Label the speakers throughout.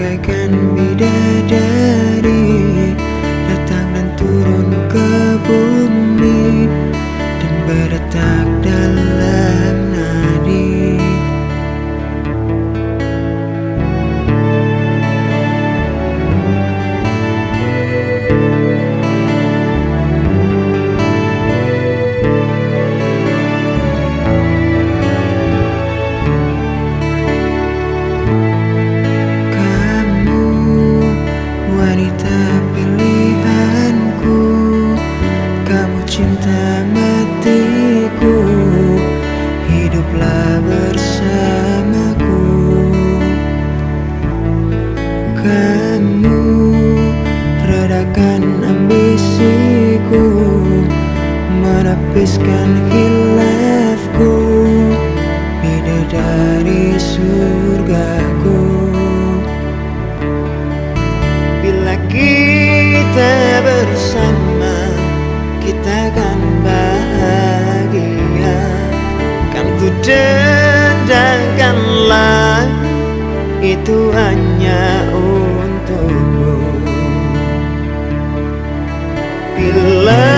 Speaker 1: Bagaikan bidadari redakan ambisiku Menepiskan hilafku Bidadari surgaku. Bila kita bersama Kita akan bahagia. Kan ku dendangkanlah Itu hanya untukmu Bila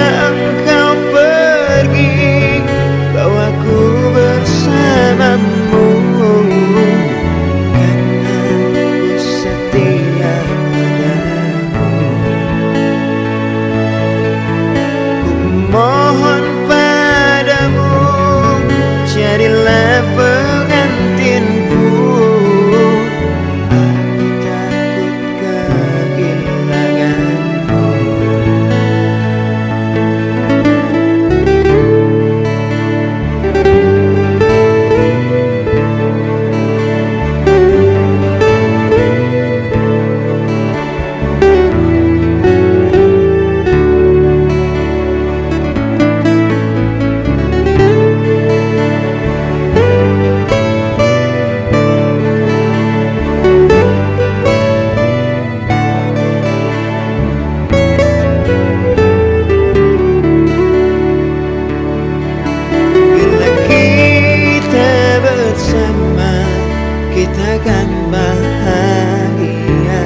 Speaker 1: katakan bahagia.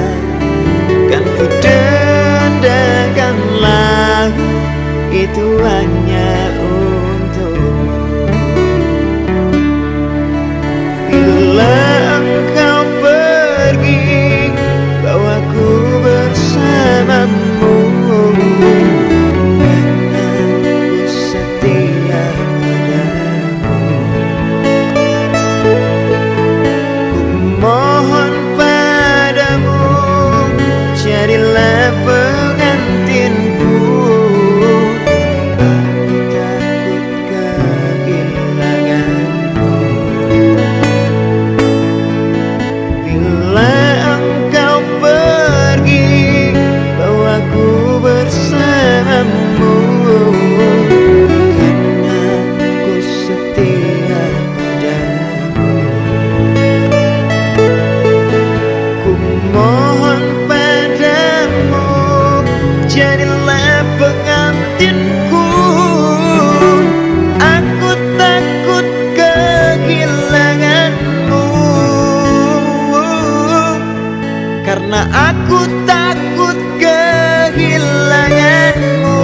Speaker 1: Kan ku dendakan lagu itu hanya Karena aku takut kehilanganmu.